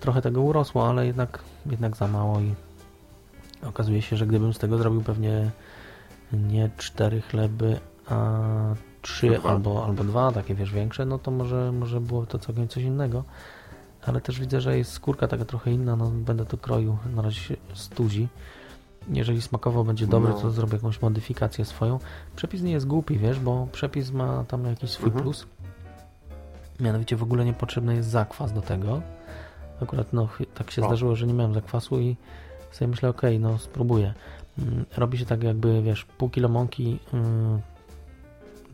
Trochę tego urosło, ale jednak, jednak za mało i okazuje się, że gdybym z tego zrobił pewnie nie cztery chleby, a trzy dwa. albo, albo dwa, takie wiesz, większe, no to może, może było to całkiem coś innego. Ale też widzę, że jest skórka taka trochę inna, no będę to kroił, na razie się stuzi. Jeżeli smakowo będzie dobry, No. to zrobię jakąś modyfikację swoją. Przepis nie jest głupi, wiesz, bo przepis ma tam jakiś swój Mhm. plus. Mianowicie w ogóle niepotrzebny jest zakwas do tego. Akurat no, tak się O. zdarzyło, że nie miałem zakwasu i sobie myślę, okej, no spróbuję. Mm, Robi się tak jakby, wiesz, pół kilo mąki, mm,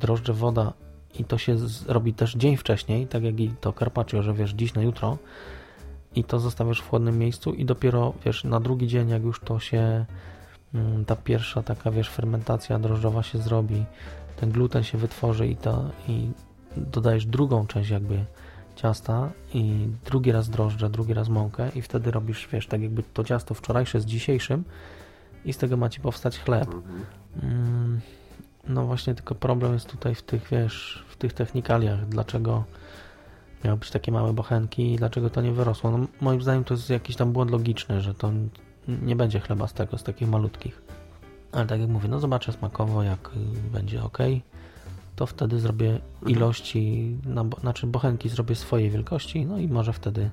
drożdże, woda i to się robi też dzień wcześniej, tak jak i to carpaccio, że wiesz, dziś na jutro i to zostawiasz w chłodnym miejscu i dopiero, wiesz, na drugi dzień, jak już to się mm, ta pierwsza taka, wiesz, fermentacja drożdżowa się zrobi, ten gluten się wytworzy i, to, i dodajesz drugą część jakby ciasta i drugi raz drożdże, drugi raz mąkę i wtedy robisz, wiesz, tak jakby to ciasto wczorajsze z dzisiejszym i z tego ma Ci powstać chleb. Mhm. Mm, No właśnie, tylko problem jest tutaj w tych, wiesz, w tych technikaliach. Dlaczego miały być takie małe bochenki i dlaczego to nie wyrosło? No, moim zdaniem to jest jakiś tam błąd logiczny, że to nie będzie chleba z tego, z takich malutkich. Ale tak jak mówię, no zobaczę smakowo, jak y, będzie ok, to wtedy zrobię ilości, na, znaczy bochenki zrobię swojej wielkości, no i może wtedy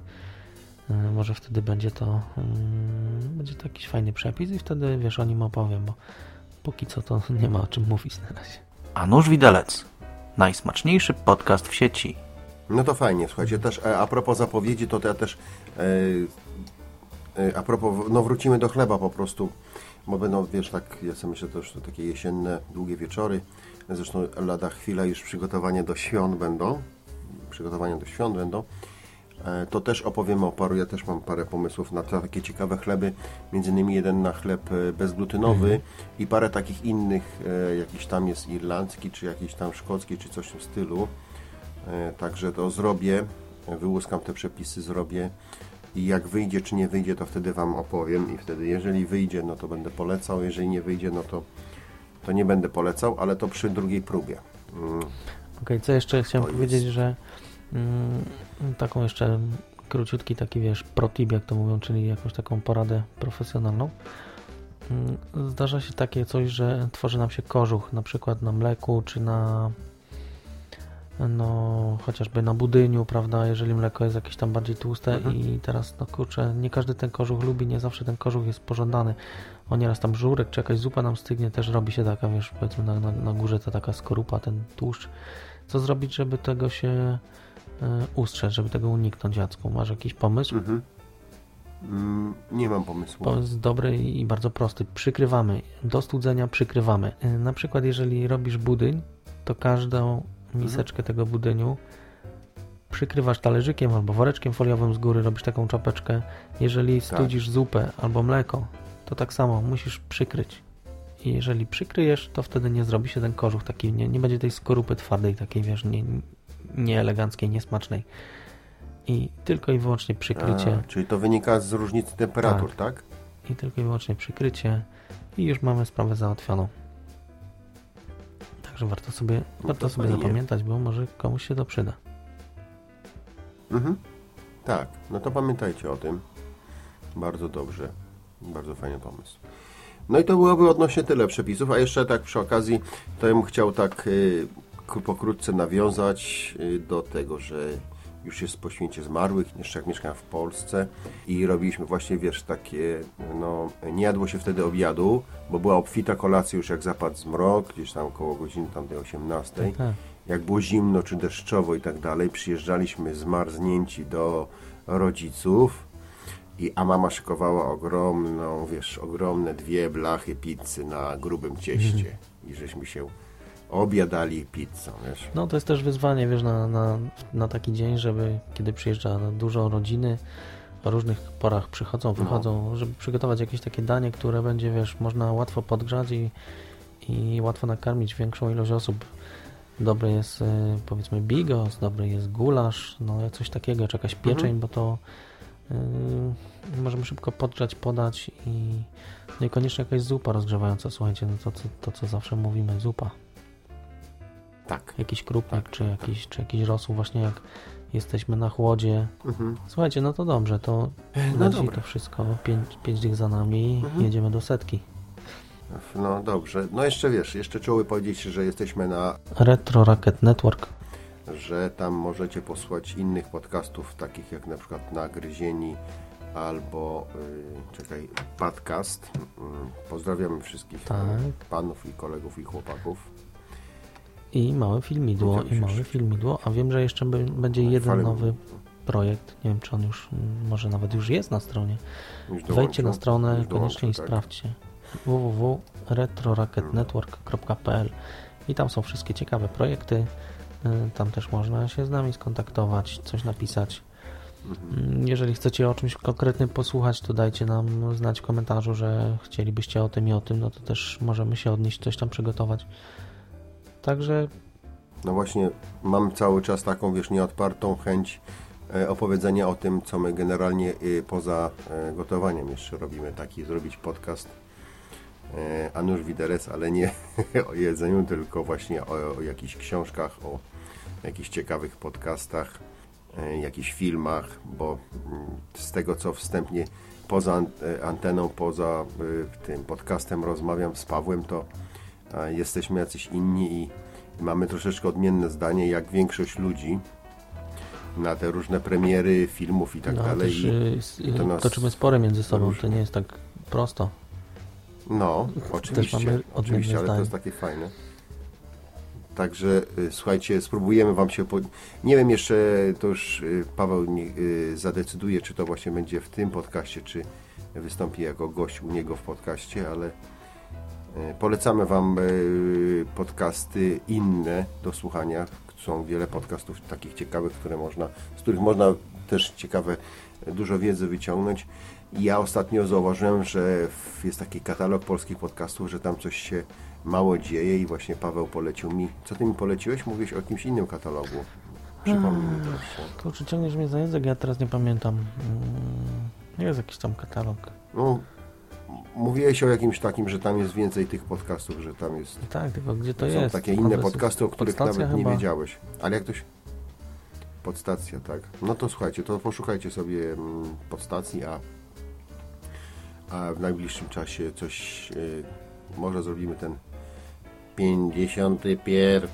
y, może wtedy będzie to mm, będzie to jakiś fajny przepis i wtedy, wiesz, o nim opowiem, bo póki co to nie ma o czym mówić na razie. A nóż widelec. Najsmaczniejszy podcast w sieci. No to fajnie, słuchajcie, też e, a propos zapowiedzi, to ja też e, e, a propos, no wrócimy do chleba po prostu, bo będą, wiesz, tak, ja sobie myślę też, to takie jesienne, długie wieczory, zresztą lada chwila już przygotowania do świąt będą, przygotowania do świąt będą, E, to też opowiemy o paru, ja też mam parę pomysłów na takie ciekawe chleby, między innymi jeden na chleb e, bezglutenowy i parę takich innych, e, jakiś tam jest irlandzki, czy jakiś tam szkocki, czy coś w tym stylu. Także to zrobię, wyłuskam te przepisy, zrobię i jak wyjdzie czy nie wyjdzie, to wtedy Wam opowiem i wtedy jeżeli wyjdzie, no to będę polecał, jeżeli nie wyjdzie, no to, to nie będę polecał, ale to przy drugiej próbie. Mm, Okej, co jeszcze chciałem To jest- powiedzieć, że mm, taką jeszcze króciutki taki, wiesz, protip, jak to mówią, czyli jakąś taką poradę profesjonalną. Mm, Zdarza się takie coś, że tworzy nam się kożuch, na przykład na mleku, czy na no, chociażby na budyniu, prawda, jeżeli mleko jest jakieś tam bardziej tłuste Mhm. i teraz, no kurczę, nie każdy ten kożuch lubi, nie zawsze ten kożuch jest pożądany. O nieraz tam żurek czy jakaś zupa nam stygnie, też robi się taka, wiesz, powiedzmy na, na, na górze to taka skorupa, ten tłuszcz. Co zrobić, żeby tego się e, ustrzec, żeby tego uniknąć, Jacku? Masz jakiś pomysł? mhm. Mm, Nie mam pomysłu. Pomysł dobry i bardzo prosty. Przykrywamy. Do studzenia przykrywamy. E, Na przykład, jeżeli robisz budyń, to każdą miseczkę tego budyniu przykrywasz talerzykiem albo woreczkiem foliowym z góry, robisz taką czapeczkę. Jeżeli studzisz zupę albo mleko, to tak samo musisz przykryć. I jeżeli przykryjesz, to wtedy nie zrobi się ten kożuch taki, nie, nie będzie tej skorupy twardej, takiej wiesz, nie, nieeleganckiej, niesmacznej. I tylko i wyłącznie przykrycie. A, czyli to wynika z różnicy temperatur, tak? I tylko i wyłącznie przykrycie. I już mamy sprawę załatwioną. Także warto sobie, No warto to sobie fajnie. zapamiętać, bo może komuś się to przyda. Mhm. Tak, no to pamiętajcie o tym. Bardzo dobrze. Bardzo fajny pomysł. No i to byłoby odnośnie tyle przepisów, a jeszcze tak przy okazji to ja bym chciał tak y, pokrótce nawiązać y, do tego, że już jest po święcie zmarłych, jeszcze jak mieszkałem w Polsce i robiliśmy właśnie, wiesz, takie, no, nie jadło się wtedy obiadu, bo była obfita kolacja już jak zapadł zmrok, gdzieś tam koło godziny tam tej 18 Tak. jak było zimno czy deszczowo i tak dalej, przyjeżdżaliśmy zmarznięci do rodziców, i, a mama szykowała ogromną, wiesz, ogromne dwie blachy pizzy na grubym cieście. I żeśmy się obiadali pizzą, wiesz. No to jest też wyzwanie, wiesz, na, na, na taki dzień, żeby kiedy przyjeżdża dużo rodziny, o różnych porach przychodzą, wychodzą, żeby przygotować jakieś takie danie, które będzie, wiesz, można łatwo podgrzać i, i łatwo nakarmić większą ilość osób. Dobry jest, y, powiedzmy, bigos, dobry jest gulasz, no coś takiego, czy jakaś pieczeń, bo to możemy szybko podgrzać, podać i niekoniecznie jakaś zupa rozgrzewająca, słuchajcie, no to, co- to co zawsze mówimy, zupa Tak. jakiś krupnik, czy, jakiś, czy jakiś rosół, właśnie jak jesteśmy na chłodzie. Mhm. Słuchajcie, no to dobrze, to no dzisiaj dobra. to wszystko. Pięć, pięć dych za nami, jedziemy do setki. No dobrze. No jeszcze wiesz, jeszcze czuły powiedzieć, że jesteśmy na, Retro Rocket Network. Że tam możecie posłuchać innych podcastów, takich jak na przykład Nagryzieni albo, y, czekaj, podcast. Mm, Pozdrawiamy wszystkich Tak. panów i kolegów i chłopaków. I małe filmidło, i małe jeszcze- filmidło, a wiem, że jeszcze będzie jeden Chwalę- nowy projekt. Nie wiem, czy on już, może nawet już jest na stronie. Wejdźcie na stronę, koniecznie i tak. sprawdźcie www.retrorocketnetwork.pl i tam są wszystkie ciekawe projekty. Y, Tam też można się z nami skontaktować, coś napisać. Mhm. Mm, Jeżeli chcecie o czymś konkretnym posłuchać, to dajcie nam znać w komentarzu, że chcielibyście o tym i o tym, no to też możemy się odnieść, coś tam przygotować. Także No właśnie, mam cały czas taką, wiesz, nieodpartą chęć e, opowiedzenia o tym, co my generalnie e, poza e, gotowaniem jeszcze robimy. Taki zrobić podcast e, Anusz Widelec, ale nie o jedzeniu, tylko właśnie o, o jakichś książkach, o jakichś ciekawych podcastach, e, jakichś filmach, bo mm, z tego, co wstępnie poza e, anteną, poza e, tym podcastem rozmawiam z Pawłem, to jesteśmy jacyś inni i mamy troszeczkę odmienne zdanie, jak większość ludzi na te różne premiery filmów i tak no, dalej. też I, to nas toczymy spory między sobą, to nie jest tak prosto. no, oczywiście, oczywiście, ale to zdanie. jest takie fajne. Także y, słuchajcie, spróbujemy Wam się. Po... Nie wiem jeszcze, to już y, Paweł y, zadecyduje, czy to właśnie będzie w tym podcaście, czy wystąpi jako gość u niego w podcaście, ale polecamy Wam podcasty inne do słuchania. Są wiele podcastów takich ciekawych, które można, z których można też ciekawe dużo wiedzy wyciągnąć. I Ja ostatnio zauważyłem, że jest taki katalog polskich podcastów, że tam coś się mało dzieje i właśnie Paweł polecił mi. Co ty mi poleciłeś? Mówiłeś o jakimś innym katalogu. Przypomnij mi proszę. Kurczę, ciągniesz mnie za język, ja teraz nie pamiętam. Mm, Jest jakiś tam katalog. No, mówiłeś o jakimś takim, że tam jest więcej tych podcastów, że tam jest... Tak, tylko gdzie to są jest? takie inne podcasty, o których nawet nie chyba. wiedziałeś. Ale jak ktoś... Podstacja, tak. No to słuchajcie, to poszukajcie sobie mm, podstacji, a, a w najbliższym czasie coś... y, może zrobimy ten 51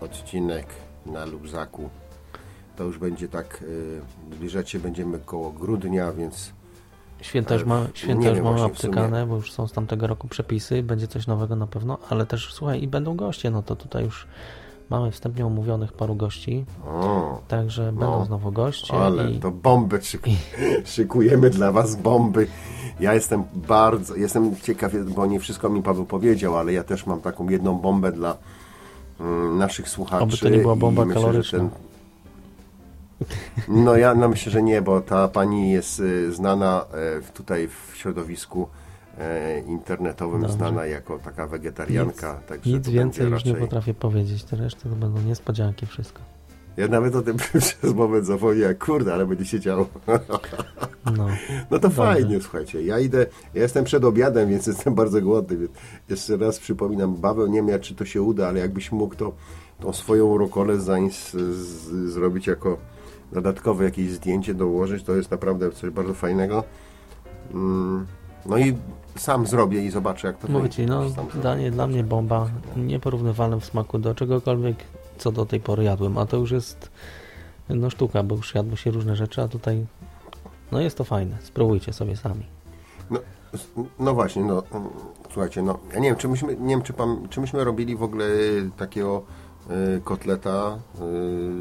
odcinek na Lubzaku. To już będzie tak... Y, zbliżać się będziemy koło grudnia, więc... Święta już, Ale ma, święta już mamy obcykane, bo już są z tamtego roku przepisy, będzie coś nowego na pewno, ale też słuchaj, i będą goście, no to tutaj już mamy wstępnie omówionych paru gości, O, także będą znowu goście Ale i to bombę szyk szykujemy dla Was bomby. Ja jestem bardzo, jestem ciekaw, bo nie wszystko mi Paweł powiedział, ale ja też mam taką jedną bombę dla mm, naszych słuchaczy. Oby to nie była bomba myślę, kaloryczna. No ja no myślę, że nie, bo ta pani jest y, znana w- tutaj w środowisku e, internetowym, Dobrze. znana jako taka wegetarianka. także nic więcej już nie raczej- potrafię powiedzieć, te reszty to będą niespodzianki wszystko. Ja nawet o tym przez moment zapomniałem, kurde, ale będzie się działo. No, No to fajnie, słuchajcie. Ja idę, ja jestem przed obiadem, więc jestem bardzo głodny, więc jeszcze raz przypominam, Baweł, nie wiem czy to się uda, ale jakbyś mógł to, tą swoją rokolę zains, zrobić jako dodatkowe jakieś zdjęcie, dołożyć, to jest naprawdę coś bardzo fajnego. Mm, no i sam zrobię i zobaczę jak to mówię. Ci, no danie dla mnie bomba, nieporównywalne w smaku do czegokolwiek, co do tej pory jadłem, a to już jest no sztuka, bo już jadło się różne rzeczy, a tutaj no jest to fajne, spróbujcie sobie sami. No, no właśnie, no słuchajcie, no ja nie wiem, czy myśmy, nie wiem, czy, pan, czy myśmy robili w ogóle takiego y, kotleta y,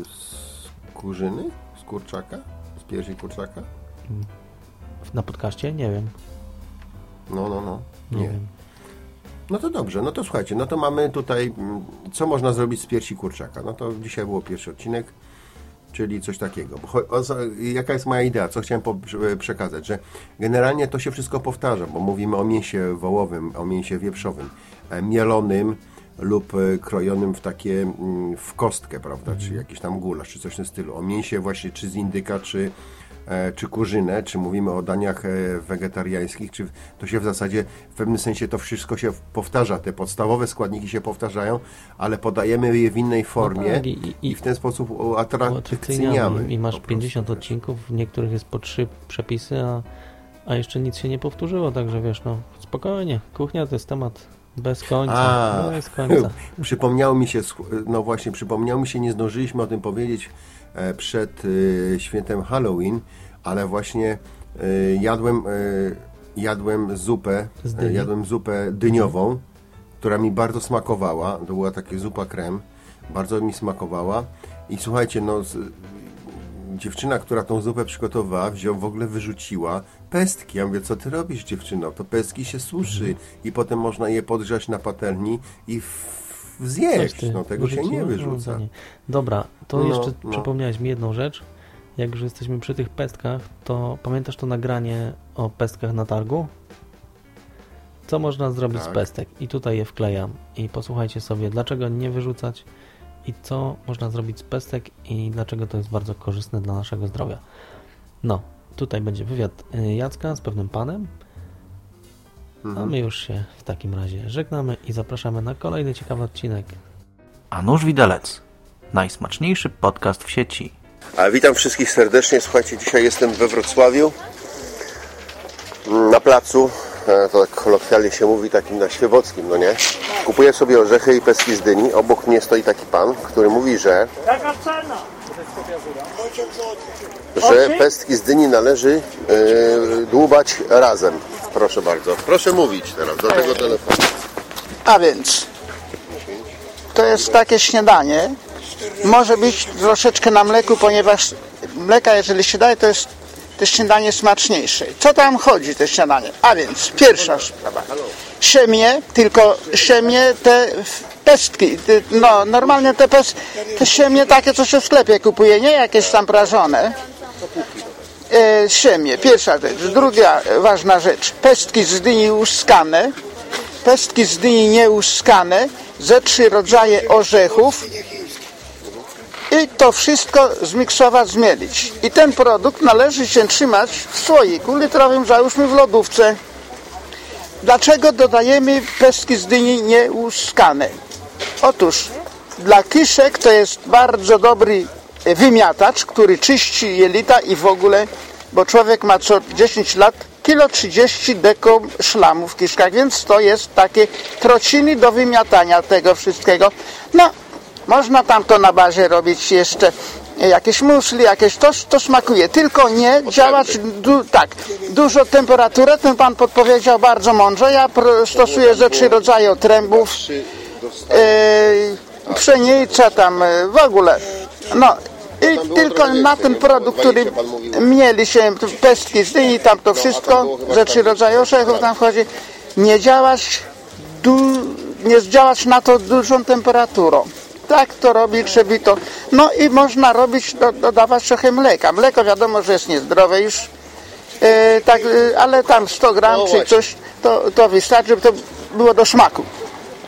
z kurzyny, z kurczaka, z piersi kurczaka? Na podcaście? Nie wiem, No, no, no. nie, Nie. wiem. No to dobrze, no to słuchajcie, no to mamy tutaj, mm, co można zrobić z piersi kurczaka. No to dzisiaj było pierwszy odcinek, czyli coś takiego. O, co- jaka jest moja idea, co chciałem po, prze- przekazać, że generalnie to się wszystko powtarza, bo mówimy o mięsie wołowym, o mięsie wieprzowym, e, mielonym lub e, krojonym w takie, mm, w kostkę, prawda, czy jakiś tam gulasz, czy coś w tym stylu. O mięsie właśnie, czy z indyka, czy e, czy kurzynę, czy mówimy o daniach e, wegetariańskich, czy to się w zasadzie w pewnym sensie to wszystko się powtarza, te podstawowe składniki się powtarzają, ale podajemy je w innej formie tak, i- i, i- w ten sposób uatrakcyjniamy. I masz po prostu, 50 wiesz. odcinków, w niektórych jest po trzy przepisy, a, a jeszcze nic się nie powtórzyło, także wiesz, no spokojnie, kuchnia to jest temat bez końca, A. bez końca. Przypomniało mi się, no właśnie, przypomniało mi się, nie zdążyliśmy o tym powiedzieć e, przed e, świętem Halloween, ale właśnie e, jadłem, e, jadłem zupę, e, jadłem zupę dyniową, która mi bardzo smakowała. To była taka zupa krem, bardzo mi smakowała. I słuchajcie, no dziewczyna, która tą zupę przygotowała, wziął, w ogóle wyrzuciła pestki. Ja mówię, co ty robisz dziewczyno? To pestki się suszy i potem można je podgrzać na patelni i w, zjeść. No tego się nie wyrzuca. No, nie. Dobra, to No, jeszcze no. przypomniałeś mi jedną rzecz. Jak już jesteśmy przy tych pestkach, to pamiętasz to nagranie o pestkach na targu? Co można zrobić z Tak. pestek? I tutaj je wklejam. I posłuchajcie sobie, dlaczego nie wyrzucać i co można zrobić z pestek i dlaczego to jest bardzo korzystne dla naszego zdrowia. No, tutaj będzie wywiad y, Jacka z pewnym panem, a Mhm. my już się w takim razie żegnamy i zapraszamy na kolejny ciekawy odcinek. A nóż widelec. Najsmaczniejszy podcast w sieci. A witam wszystkich serdecznie. Słuchajcie, dzisiaj jestem we Wrocławiu na placu, e, to tak kolokwialnie się mówi, takim na Świewockim, no nie? Kupuję sobie orzechy i peski z dyni. Obok mnie stoi taki pan, który mówi, że Jaka cena? że pestki z dyni należy e, dłubać razem. Proszę bardzo. Proszę mówić teraz do tego telefonu. A więc to jest takie śniadanie. Może być troszeczkę na mleku, ponieważ mleka, jeżeli się daje, to jest to śniadanie smaczniejsze. Co tam chodzi, to śniadanie? A więc pierwsza sprawa. Siemię, tylko siemię te pestki. te- No, normalnie te, pes, te siemię takie, co się w sklepie kupuje, nie jakieś tam prażone. E, siemię, pierwsza rzecz. Druga ważna rzecz. Pestki z dyni łuskane. Pestki z dyni nieuskane. Ze trzy rodzaje orzechów. i to wszystko zmiksować, zmielić. I ten produkt należy się trzymać w słoiku litrowym, załóżmy w lodówce. Dlaczego dodajemy pestki z dyni nieuskane? Otóż dla kiszek to jest bardzo dobry wymiatacz, który czyści jelita i w ogóle, bo człowiek ma co 10 lat kilo 30 deko szlamu w kiszkach, więc to jest takie trociny do wymiatania tego wszystkiego. No, można tam to na bazie robić jeszcze jakieś musli, jakieś to, to smakuje, tylko nie działać du, tak, dużo temperaturę, ten pan podpowiedział bardzo mądrze, ja stosuję ze trzy rodzaje otrębów, e, pszenica tam e, w ogóle, no i tylko na ten produkt, który mieli się pestki z dyni, tam to wszystko, ze trzy rodzaje orzechów tam wchodzi, nie działać, du, nie działać na to dużą temperaturą. Tak to robi, trzeba to. No i można robić, do, dodawać trochę mleka. Mleko wiadomo, że jest niezdrowe już, e, tak, ale tam 100 gram No czy właśnie. coś, to, to wystarczy, żeby to było do smaku.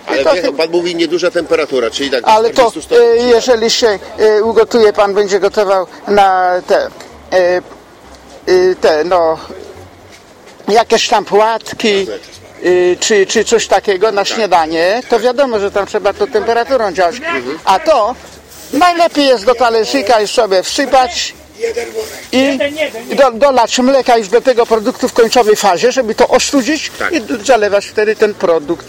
Ale to wie, chyba- pan mówi nieduża temperatura, czyli tak Ale to 40 stopni. e, jeżeli się e, ugotuje, pan będzie gotował na te, e, te no, jakieś tam płatki czy, czy coś takiego na śniadanie, to wiadomo, że tam trzeba to temperaturą działać. A to najlepiej jest do talerzyka już sobie wsypać i do, dolać mleka już do tego produktu w końcowej fazie, żeby to ostudzić Tak. i zalewać wtedy ten produkt.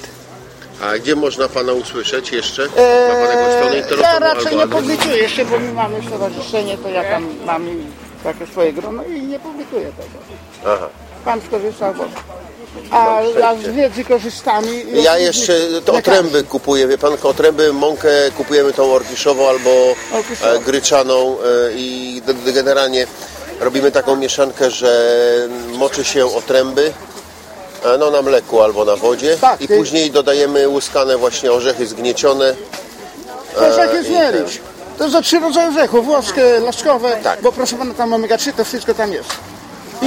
A gdzie można pana usłyszeć jeszcze? Ma pan jakąś stronę Eee, internetową ja raczej albo nie adres? publikuję się, bo my mamy stowarzyszenie, to ja tam mam i takie swoje grono i nie publikuję tego. Aha. Pan skorzystał, bo... A, a z wiedzy korzystamy. i Ja jeszcze otręby kupuję, wie pan, otręby, mąkę kupujemy tą orkiszową albo e, gryczaną e, i d- d- generalnie robimy taką mieszankę, że moczy się otręby no, na mleku albo na wodzie Tak, i i- później dodajemy łuskane właśnie orzechy zgniecione. Orzechy i zmielić. To za trzy rodzaje orzechów, włoskie, laskowe, Tak. bo proszę pana tam omega-3, to wszystko tam jest. I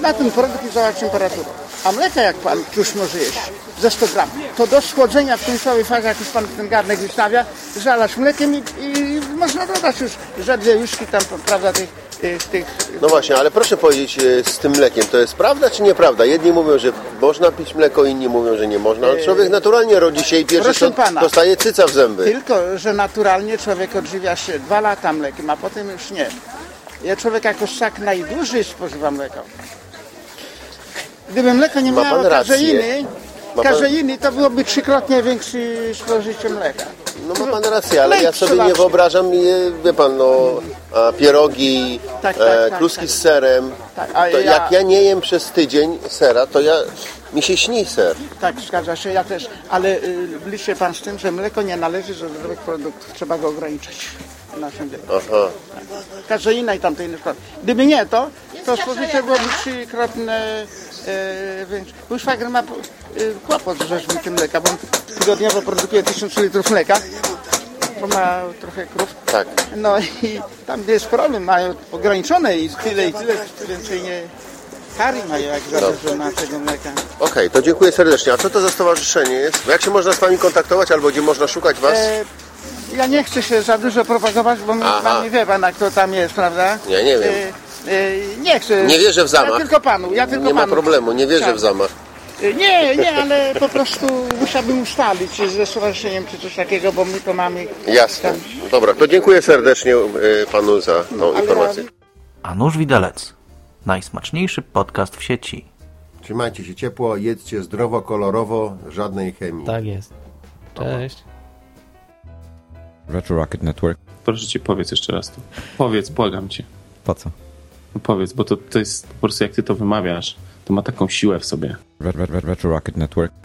na ten produkt jest załatwić temperaturę. A mleka jak pan już może jeść, ze 100 gram, to do schłodzenia w końcowej fazie, jak już pan ten garnek wystawia, zalać mlekiem i, i można dodać już za dwie łyżki tam, prawda, tych, tych, tych No właśnie, ale proszę powiedzieć e, z tym mlekiem, to jest prawda czy nieprawda? Jedni mówią, że można pić mleko, inni mówią, że nie można, ale człowiek naturalnie rodzi się i pierwszy co pana. dostaje cyca w zęby. Tylko, że naturalnie człowiek odżywia się dwa lata mlekiem, a potem już nie. Ja człowiek jako ssak najdłużej spożywa mleko. Gdyby mleko nie Ma miało kazeiny, Ma pan- kazeiny, to byłoby trzykrotnie większe spożycie mleka. No ma pan rację, ale Lek ja sobie nie wyobrażam, e, wie pan, no, pierogi, Tak, tak, e, tak, kluski tak. z serem. Tak, a to ja- jak ja nie jem przez tydzień sera, to ja mi się śni ser. Tak, zgadza się, ja też. Ale y, liczy pan z tym, że mleko nie należy do zdrowych produktów. Trzeba go ograniczyć w naszym wieku. Aha. kazeina i tamte inne sprawy. Gdyby nie to, to spożycie byłoby trzykrotne e, większe. Mój szwagier ma e, kłopot z rzeźbikiem mleka, bo on tygodniowo produkuje 1000 litrów mleka, bo ma trochę krów. Tak. No i tam gdzie jest problem, mają ograniczone i tyle i tyle, więcej nie kary mają jak za dużo na tego mleka. Okej, to dziękuję serdecznie. A co to za stowarzyszenie jest? Jak się można z Wami kontaktować albo gdzie można szukać Was? E, ja nie chcę się za dużo propagować, bo my, Aha. pan nie wie pan, jak to tam jest, prawda? Ja nie wiem. E, e, nie chcę. Nie wierzę w zamach. Ja tylko panu, ja tylko Nie ma panu. problemu, nie wierzę Tak. w zamach. E, Nie, nie, ale po prostu musiałbym ustalić ze stowarzyszeniem czy coś takiego, bo my to mamy. Jasne. tam- Dobra, to dziękuję serdecznie e, Panu za tą ale informację. A nóż widelec. Najsmaczniejszy podcast w sieci. Trzymajcie się ciepło, jedzcie zdrowo, kolorowo, żadnej chemii. Tak jest. Cześć. Retro Rocket Network. Proszę cię, powiedz jeszcze raz to. Powiedz, błagam cię. Po co? No powiedz, bo to, to jest po prostu jak ty to wymawiasz, to ma taką siłę w sobie. Ret- ret- ret- Retro Rocket Network.